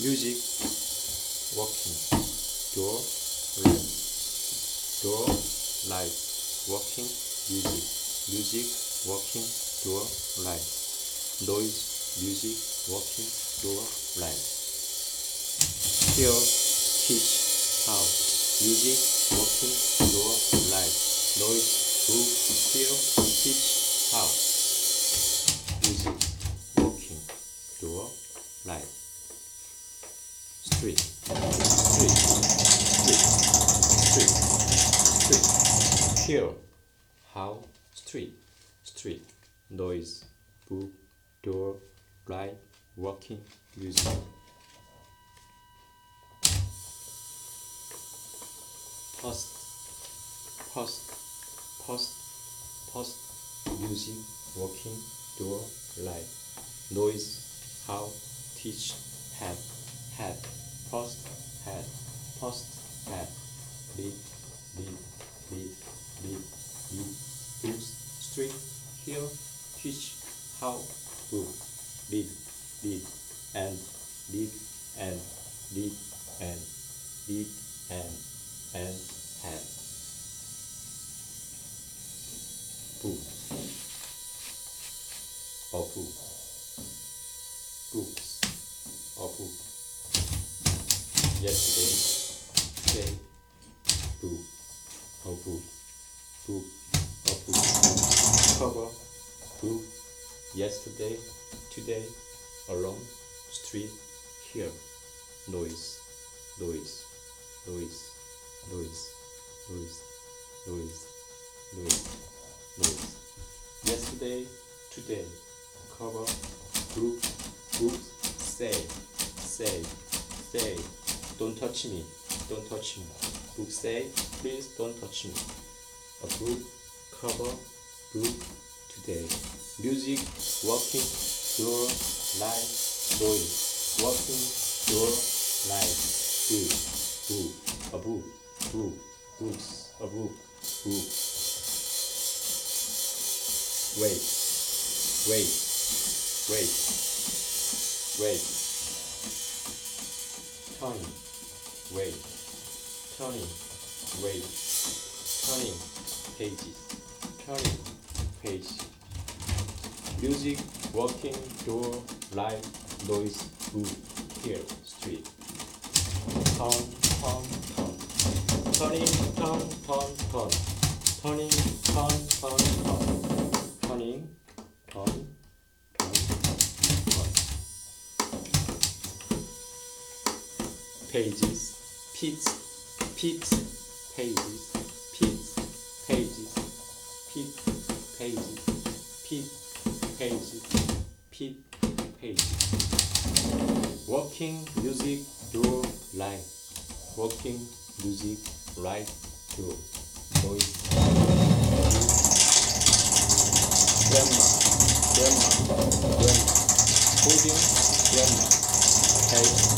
music, walking, door, light, door, light, walking, music, music, walking, door, light, noise, music, walking, door, light. Here, teach, how, music, walking, door, light, noise, book, here, teach, Street, street, street, street. Here, how, street, street. Noise, book, door, light, walking, music. Post, post, post, post, music, walking, door, light, noise, how, teach, have, head, post head post head beat beat beat beat day along street here. Noise, noise, noise, noise, noise, noise, noise, noise. Yesterday, today, cover, group, group, say, say, say, don't touch me, don't touch me. Book say, please don't touch me. A group, cover, group, today. Music, walking, door, light, noise. Walking, door, light, book, book, a book, book, books, a book, book. Wait, wait, wait. Pages, pits, pits, pages, pits, pages, pit, pages, pit, pages, pit, pages. Walking, music, door, light. Walking, music, light, door. Noise. Grandma, grandma, grandma. Holding, grandma. Back.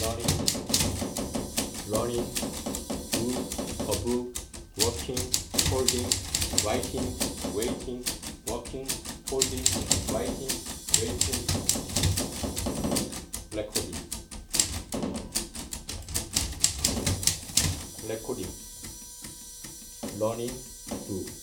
Learning, learning, book, a book, walking, holding, writing, waiting, walking, holding, writing, waiting, recording. Recording. Learning, book.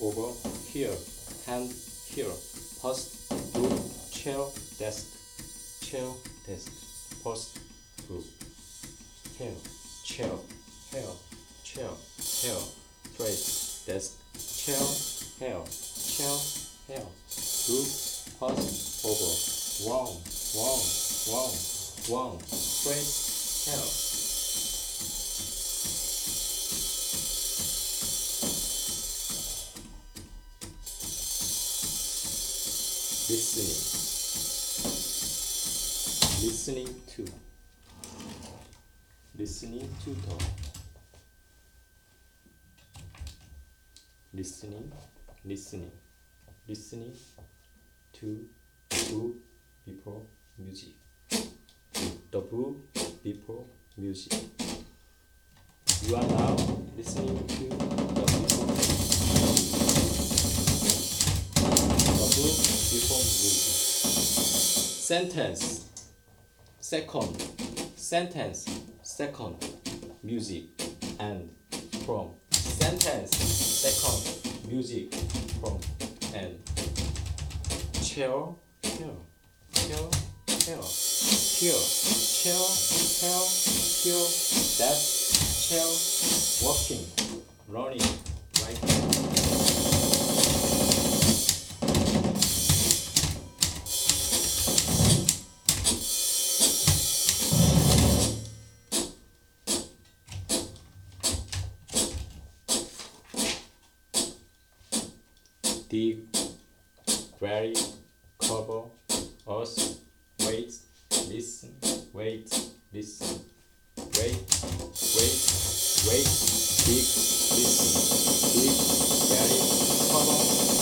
over here, hand here, post to chair desk, chair desk, post to hair, chair, hair, chair, hair, trace, desk, chair, hair, chair, hair, to post over, one, one, one, one, trace, hair. Listening to. Listening to the listening listening. Listening to book before music. The book before music. You are now listening to the before the book before music. Sentence second, sentence, second, music, and from. Sentence, second, music, from, and. Chill, chill, chill, chill, chill, chill, chill, chill. That's chill, walking, running. Dig, very, cover, us, wait, listen, wait, listen, wait, wait, wait, dig, listen, dig, very, cover,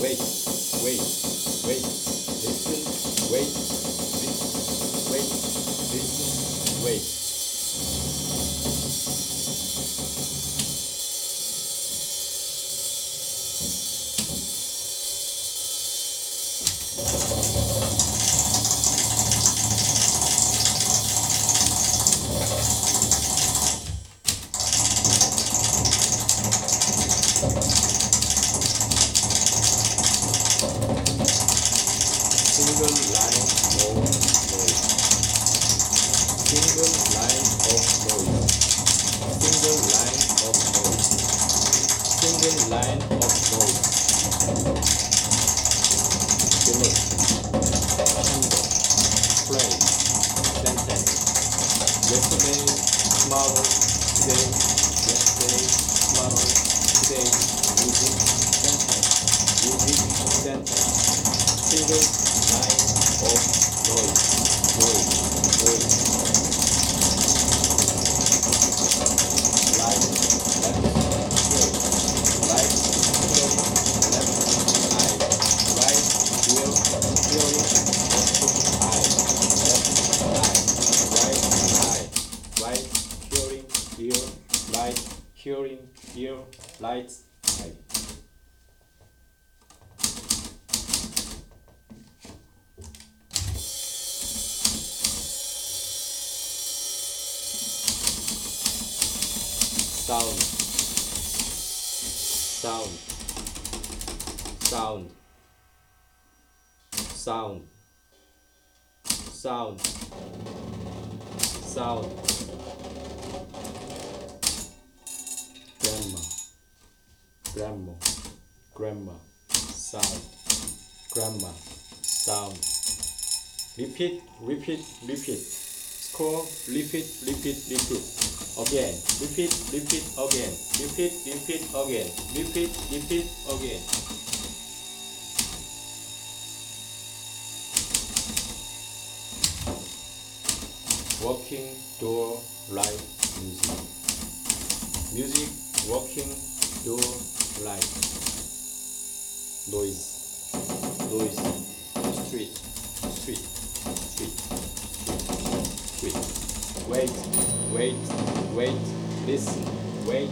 Wait, wait, wait. Listen, wait, Single line of noise. Single line of noise. Single line of noise. Finish. Candle. Play. Sentence. Yesterday, tomorrow, today, yesterday, tomorrow, today, music, sentence, music, sentence, single line of noise, noise, noise. Light, left, here, right, here, left, eye, right, here, hearing, left eye, left eye, right eye, right, hearing, ear, right, hearing, ear, right, sound. Sound. Sound. Sound. Sound. Sound. Grandma grandma grandma sound. Grandma sound. Repeat repeat repeat. Score repeat repeat repeat. Again. Repeat repeat again. Repeat repeat again. Repeat repeat again. Walking door light music. Music walking door light. Noise. Noise. Street. Street. Street. Street. Wait, wait, wait, listen, wait,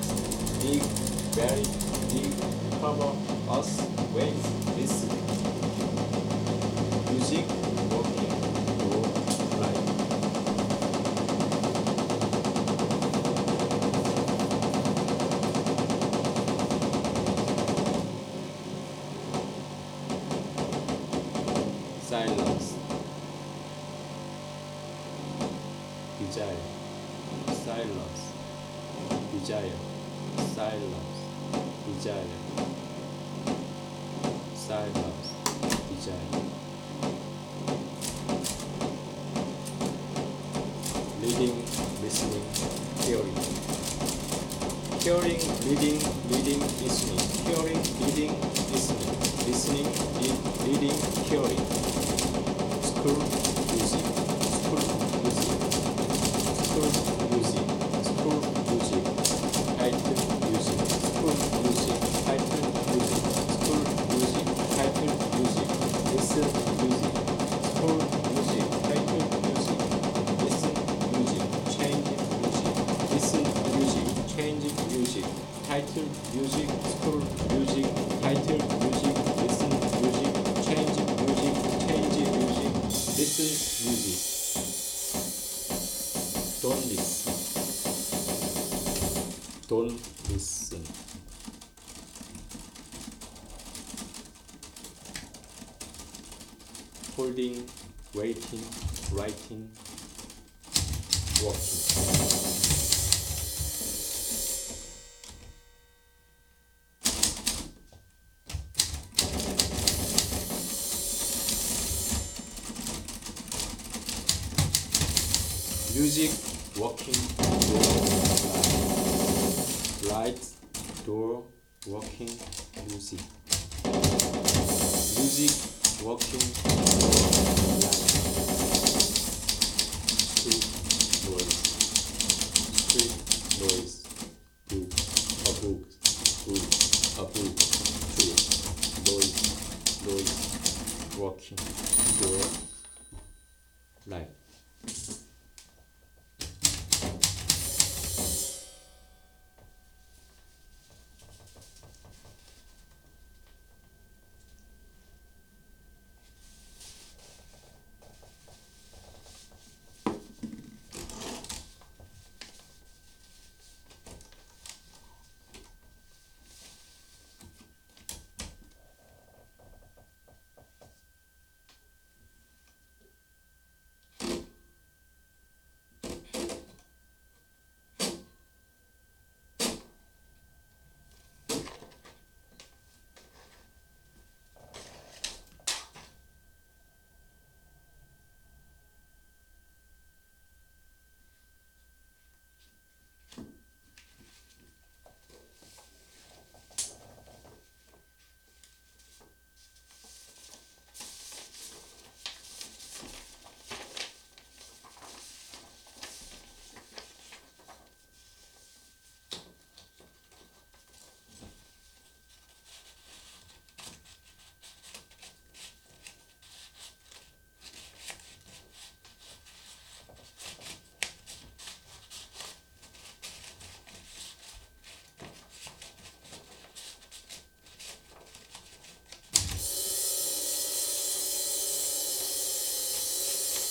big, very. Big, cover us, wait, listen. Music, walking, door, light. Silence. Desire. Silence. Desire. Silence. Desire. Silence. Desire. Reading, listening, hearing. Hearing, reading, reading, listening. Hearing, reading, Don't listen. Holding, waiting, writing, walking. Music, walking, door, light. Light, door, walking, music. Music, walking, door, light.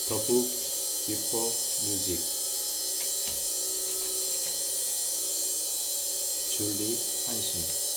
The book before music. 줄리 한신.